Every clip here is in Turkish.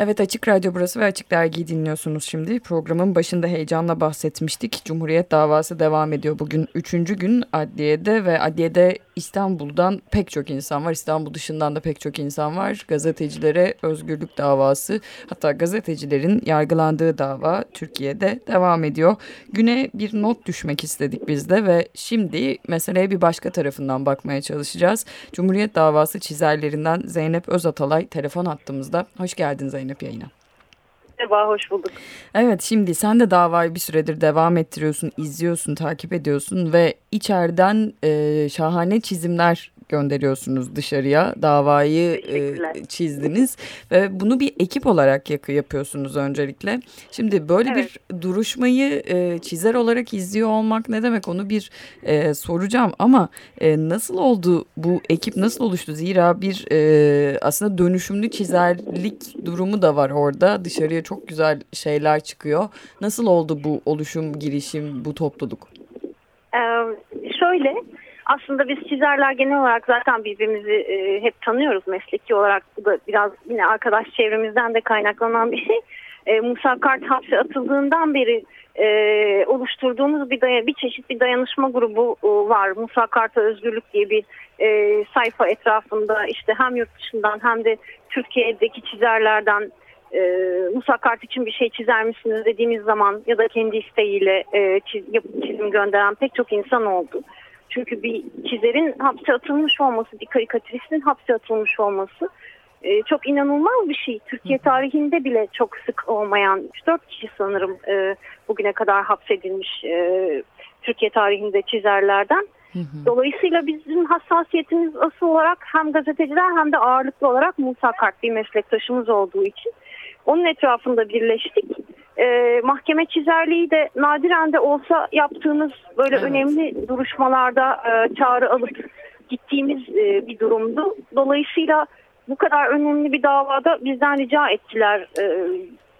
Evet Açık Radyo burası ve Açık Dergi'yi dinliyorsunuz şimdi. Programın başında heyecanla bahsetmiştik. Cumhuriyet davası devam ediyor. Bugün üçüncü gün adliyede ve adliyede İstanbul'dan pek çok insan var. İstanbul dışından da pek çok insan var. Gazetecilere özgürlük davası hatta gazetecilerin yargılandığı dava Türkiye'de devam ediyor. Güne bir not düşmek istedik biz de ve şimdi meseleye bir başka tarafından bakmaya çalışacağız. Cumhuriyet davası çizerlerinden Zeynep Özatalay telefon attığımızda. Hoş geldin Zeynep. Yayına. Merhaba, hoş bulduk. Evet, şimdi sen de davayı bir süredir devam ettiriyorsun, izliyorsun, takip ediyorsun ve içeriden e, şahane çizimler gönderiyorsunuz dışarıya. Davayı e, çizdiniz ve bunu bir ekip olarak yapıyorsunuz öncelikle. Şimdi böyle evet. bir duruşmayı e, çizer olarak izliyor olmak ne demek onu bir e, soracağım ama e, nasıl oldu bu ekip nasıl oluştu? Zira bir e, aslında dönüşümlü çizerlik durumu da var orada. Dışarıya çok güzel şeyler çıkıyor. Nasıl oldu bu oluşum, girişim, bu topluluk? Ee, şöyle aslında biz çizerler genel olarak zaten birbirimizi e, hep tanıyoruz mesleki olarak. Bu da biraz yine arkadaş çevremizden de kaynaklanan bir şey. E, Musa Kart hapse atıldığından beri e, oluşturduğumuz bir, daya, bir çeşit bir dayanışma grubu e, var. Musa Kart'a Özgürlük diye bir e, sayfa etrafında işte hem yurt dışından hem de Türkiye'deki çizerlerden e, Musa Kart için bir şey çizer misiniz dediğimiz zaman ya da kendi isteğiyle e, çiz, çizim gönderen pek çok insan oldu. Çünkü bir çizerin hapse atılmış olması, bir karikatüristin hapse atılmış olması e, çok inanılmaz bir şey. Türkiye tarihinde bile çok sık olmayan 3-4 kişi sanırım e, bugüne kadar hapsedilmiş e, Türkiye tarihinde çizerlerden. Dolayısıyla bizim hassasiyetimiz asıl olarak hem gazeteciler hem de ağırlıklı olarak Musa Kart bir meslektaşımız olduğu için onun etrafında birleştik e, mahkeme çizerliği de nadiren de olsa yaptığımız böyle evet. önemli duruşmalarda e, çağrı alıp gittiğimiz e, bir durumdu. Dolayısıyla bu kadar önemli bir davada bizden rica ettiler e,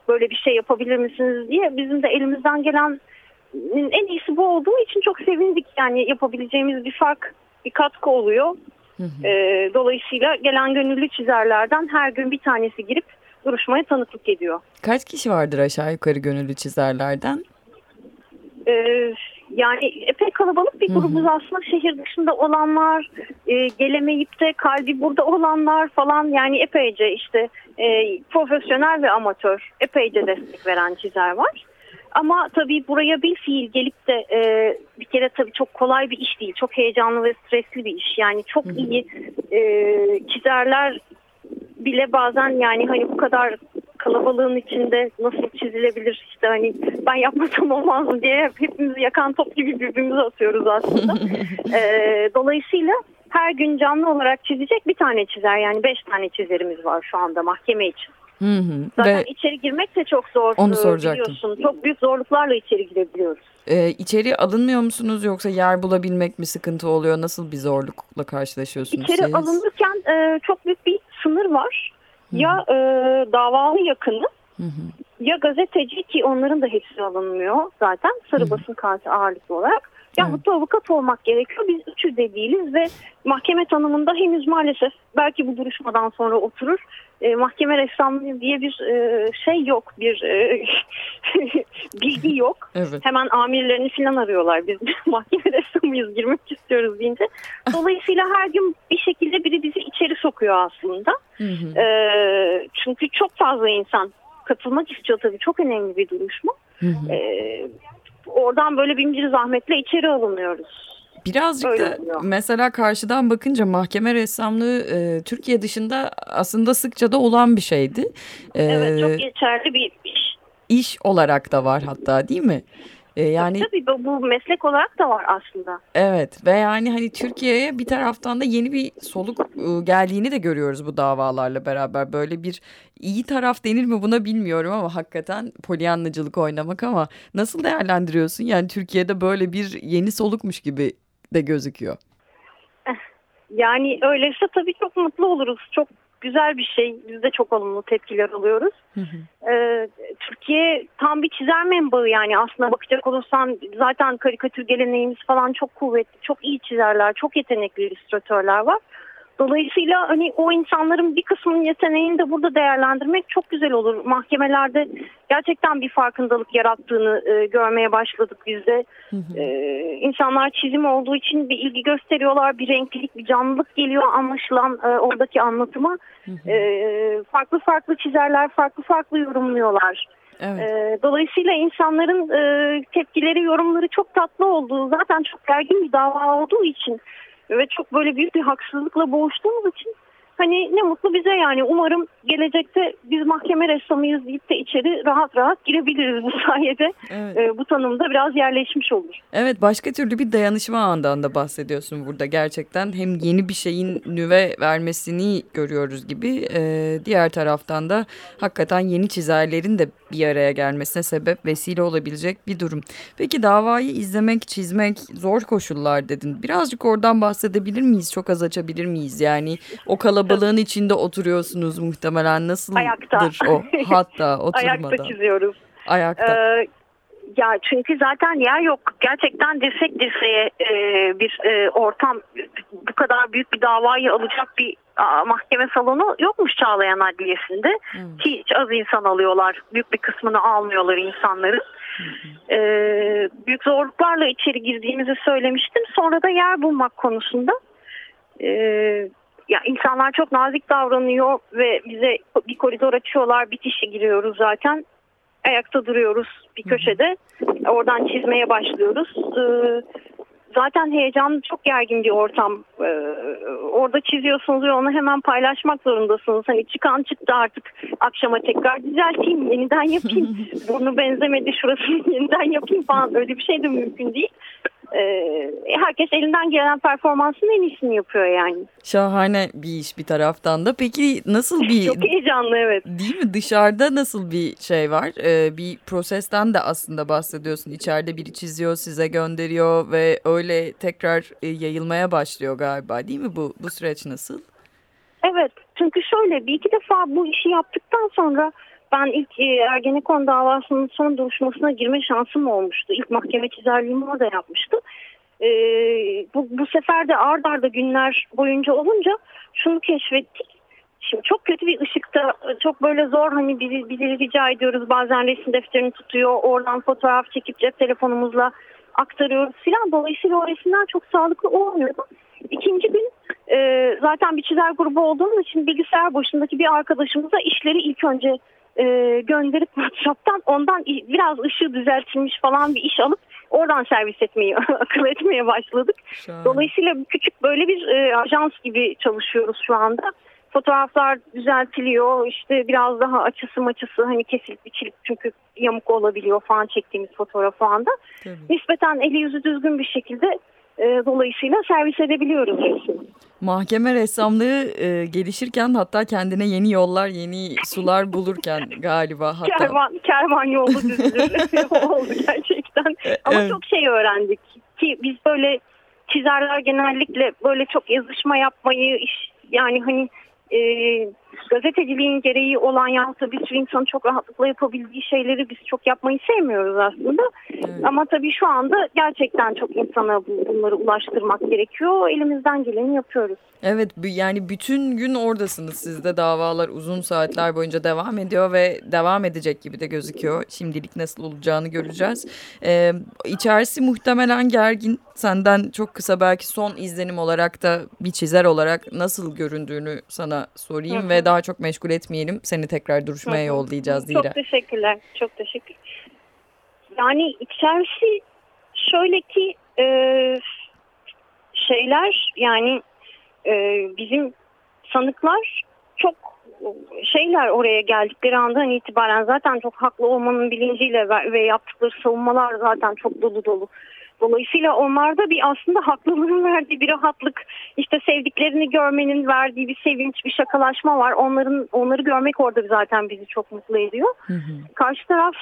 böyle bir şey yapabilir misiniz diye. Bizim de elimizden gelen en iyisi bu olduğu için çok sevindik. Yani yapabileceğimiz bir fark, bir katkı oluyor. Hı hı. E, dolayısıyla gelen gönüllü çizerlerden her gün bir tanesi girip duruşmaya tanıklık ediyor. Kaç kişi vardır aşağı yukarı gönüllü çizerlerden? Ee, yani epey kalabalık bir grubuz aslında şehir dışında olanlar, e, gelemeyip de kalbi burada olanlar falan yani epeyce işte e, profesyonel ve amatör epeyce destek veren çizer var. Ama tabii buraya bir fiil gelip de e, bir kere tabii çok kolay bir iş değil. Çok heyecanlı ve stresli bir iş. Yani çok iyi e, çizerler bile bazen yani hani bu kadar kalabalığın içinde nasıl çizilebilir işte hani ben yapmasam olmaz mı diye hepimizi yakan top gibi birbirimize atıyoruz aslında. ee, dolayısıyla her gün canlı olarak çizecek bir tane çizer yani beş tane çizerimiz var şu anda mahkeme için. Hı hı. Zaten Ve içeri girmek de çok zor onu soracaktım. biliyorsun. Çok büyük zorluklarla içeri girebiliyoruz. Ee, içeri alınmıyor musunuz yoksa yer bulabilmek mi sıkıntı oluyor? Nasıl bir zorlukla karşılaşıyorsunuz İçeri siz? alınırken e, çok büyük bir sınır var. Hı. Ya e, davalı yakını hı hı. ya gazeteci ki onların da hepsi alınmıyor zaten sarı hı. basın kartı ağırlıklı olarak. Yahut da avukat olmak gerekiyor. Biz üçü de değiliz ve mahkeme tanımında henüz maalesef belki bu duruşmadan sonra oturur. E, mahkeme ressamlığı diye bir e, şey yok. Bir e, bilgi yok. Evet. Hemen amirlerini falan arıyorlar. Biz mahkeme ressamıyız girmek istiyoruz deyince. Dolayısıyla her gün bir şekilde biri bizi içeri sokuyor aslında. Hı hı. E, çünkü çok fazla insan katılmak istiyor tabii. Çok önemli bir duruşma. Hı hı. E, oradan böyle bir zahmetle içeri alınıyoruz. Birazcık Öyle da oluyor. mesela karşıdan bakınca mahkeme ressamlığı e, Türkiye dışında aslında sıkça da olan bir şeydi. E, evet çok geçerli bir iş. İş olarak da var hatta değil mi? E, yani tabii, tabii bu meslek olarak da var aslında. Evet ve yani hani Türkiye'ye bir taraftan da yeni bir soluk e, geldiğini de görüyoruz bu davalarla beraber. Böyle bir iyi taraf denir mi buna bilmiyorum ama hakikaten polyanlacılık oynamak ama nasıl değerlendiriyorsun? Yani Türkiye'de böyle bir yeni solukmuş gibi de gözüküyor. Eh, yani öyleyse tabii çok mutlu oluruz. Çok güzel bir şey. Biz de çok olumlu tepkiler alıyoruz. Hı hı. Ee, Türkiye tam bir çizer menbaı yani aslında bakacak olursan zaten karikatür geleneğimiz falan çok kuvvetli. Çok iyi çizerler, çok yetenekli illüstratörler var. Dolayısıyla hani o insanların bir kısmının yeteneğini de burada değerlendirmek çok güzel olur. Mahkemelerde gerçekten bir farkındalık yarattığını e, görmeye başladık biz de. Hı hı. E, insanlar çizim olduğu için bir ilgi gösteriyorlar, bir renklilik, bir canlılık geliyor anlaşılan e, oradaki anlatıma. Hı hı. E, farklı farklı çizerler, farklı farklı yorumluyorlar. Evet. E, dolayısıyla insanların e, tepkileri, yorumları çok tatlı olduğu, zaten çok gergin bir dava olduğu için ve çok böyle büyük bir haksızlıkla boğuştuğumuz için hani ne mutlu bize yani umarım gelecekte biz mahkeme ressamıyız deyip de içeri rahat rahat girebiliriz bu sayede. Evet. E, bu tanımda biraz yerleşmiş olur. Evet başka türlü bir dayanışma ağından da bahsediyorsun burada gerçekten. Hem yeni bir şeyin nüve vermesini görüyoruz gibi e, diğer taraftan da hakikaten yeni çizerlerin de bir araya gelmesine sebep vesile olabilecek bir durum. Peki davayı izlemek, çizmek zor koşullar dedin. Birazcık oradan bahsedebilir miyiz? Çok az açabilir miyiz? Yani o kalabalığın içinde oturuyorsunuz muhtemelen. Nasıldır Ayakta. o? Hatta oturmada. Ayakta çiziyoruz. Ayakta. Ee, ya çünkü zaten yer yok. Gerçekten dirsek dirseğe e, bir e, ortam bu kadar büyük bir davayı alacak bir a, mahkeme salonu yokmuş Çağlayan Adliyesi'nde. Hmm. Ki hiç az insan alıyorlar. Büyük bir kısmını almıyorlar insanların. Hmm. E, büyük zorluklarla içeri girdiğimizi söylemiştim. Sonra da yer bulmak konusunda e, ya insanlar çok nazik davranıyor ve bize bir koridor açıyorlar. Bitişe giriyoruz zaten ayakta duruyoruz bir köşede. Oradan çizmeye başlıyoruz. Ee, zaten heyecan çok gergin bir ortam. Ee, orada çiziyorsunuz ve onu hemen paylaşmak zorundasınız. Hani çıkan çıktı artık akşama tekrar düzelteyim, yeniden yapayım. Burnu benzemedi şurasını yeniden yapayım falan öyle bir şey de mümkün değil herkes elinden gelen performansın en iyisini yapıyor yani. Şahane bir iş bir taraftan da. Peki nasıl bir... Çok heyecanlı evet. Değil mi? Dışarıda nasıl bir şey var? Ee, bir prosesten de aslında bahsediyorsun. İçeride biri çiziyor, size gönderiyor ve öyle tekrar e, yayılmaya başlıyor galiba değil mi? Bu, bu süreç nasıl? Evet. Çünkü şöyle bir iki defa bu işi yaptıktan sonra ben ilk e, Ergenekon davasının son duruşmasına girme şansım olmuştu. İlk mahkeme çizerliğimi orada yapmıştım. E, bu, bu sefer de ard arda günler boyunca olunca şunu keşfettik. Şimdi çok kötü bir ışıkta çok böyle zor hani bizi, bizi rica ediyoruz bazen resim defterini tutuyor oradan fotoğraf çekip cep telefonumuzla aktarıyoruz filan. Dolayısıyla o resimler çok sağlıklı olmuyordu. İkinci gün e, zaten bir çizer grubu olduğumuz için bilgisayar başındaki bir arkadaşımıza işleri ilk önce e, gönderip WhatsApp'tan ondan biraz ışığı düzeltilmiş falan bir iş alıp oradan servis etmeyi akıl etmeye başladık. Şahane. Dolayısıyla küçük böyle bir e, ajans gibi çalışıyoruz şu anda. Fotoğraflar düzeltiliyor işte biraz daha açısı maçısı hani kesilip biçilip çünkü yamuk olabiliyor falan çektiğimiz fotoğraf o anda. Tabii. Nispeten eli yüzü düzgün bir şekilde e, dolayısıyla servis edebiliyoruz. Mahkeme ressamlığı e, gelişirken hatta kendine yeni yollar, yeni sular bulurken galiba. Hatta... Kervan, kervan yolu düzülür oldu gerçekten. Ama evet. çok şey öğrendik ki biz böyle çizerler genellikle böyle çok yazışma yapmayı iş, yani hani e, gazeteciliğin gereği olan yahut bir sürü insanın çok rahatlıkla yapabildiği şeyleri biz çok yapmayı sevmiyoruz aslında. Evet. Ama tabii şu anda gerçekten çok insana bunları ulaştırmak gerekiyor. Elimizden geleni yapıyoruz. Evet yani bütün gün oradasınız siz de davalar uzun saatler boyunca devam ediyor ve devam edecek gibi de gözüküyor. Şimdilik nasıl olacağını göreceğiz. Ee, içerisi muhtemelen gergin. Senden çok kısa belki son izlenim olarak da bir çizer olarak nasıl göründüğünü sana sorayım Hı -hı. ve daha çok meşgul etmeyelim. Seni tekrar duruşmaya yollayacağız Dira. Çok teşekkürler. Çok teşekkür. Yani içerisi şöyle ki e, şeyler yani e, bizim sanıklar çok şeyler oraya geldikleri andan itibaren zaten çok haklı olmanın bilinciyle ve, ve yaptıkları savunmalar zaten çok dolu dolu. Dolayısıyla onlarda bir aslında haklılığın verdiği bir rahatlık, işte sevdiklerini görmenin verdiği bir sevinç, bir şakalaşma var. Onların onları görmek orada zaten bizi çok mutlu ediyor. Hı hı. Karşı taraf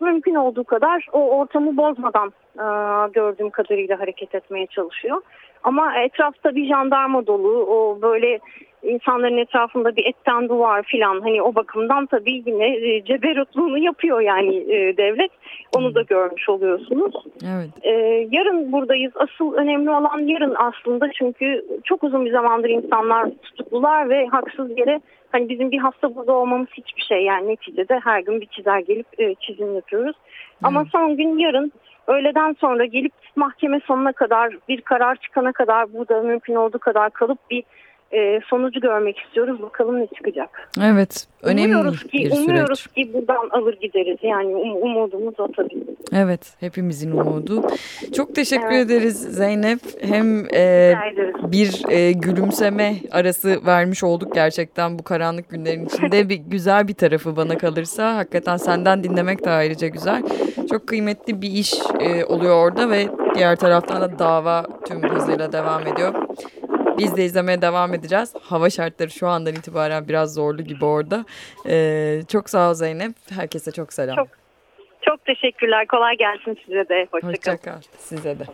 mümkün olduğu kadar o ortamı bozmadan e, gördüğüm kadarıyla hareket etmeye çalışıyor. Ama etrafta bir jandarma dolu, o böyle insanların etrafında bir etten duvar filan hani o bakımdan tabii yine e, ceberutluğunu yapıyor yani e, devlet. Onu da görmüş oluyorsunuz. Evet. E, yarın buradayız. Asıl önemli olan yarın aslında çünkü çok uzun bir zamandır insanlar tutuklular ve haksız yere hani bizim bir hafta burada olmamız hiçbir şey yani neticede her gün bir çizer gelip e, çizim yapıyoruz. Ama son gün yarın öğleden sonra gelip mahkeme sonuna kadar bir karar çıkana kadar burada mümkün olduğu kadar kalıp bir e, sonucu görmek istiyoruz. Bakalım ne çıkacak. Evet. Önemli umuyoruz ki, bir süreç. Umuyoruz ki buradan alır gideriz. Yani um, umudumuz o tabii. Evet. Hepimizin umudu. Çok teşekkür Evet. ederiz Zeynep. Hem e, bir e, gülümseme arası vermiş olduk gerçekten bu karanlık günlerin içinde. bir güzel bir tarafı bana kalırsa hakikaten senden dinlemek de ayrıca güzel. Çok kıymetli bir iş e, oluyor orada ve diğer taraftan da dava tüm hızıyla devam ediyor. Biz de izlemeye devam edeceğiz. Hava şartları şu andan itibaren biraz zorlu gibi orada. E, çok sağ ol Zeynep. Herkese çok selam. Çok Çok teşekkürler. Kolay gelsin size de. Hoşçakalın. Hoşça kal. Size de.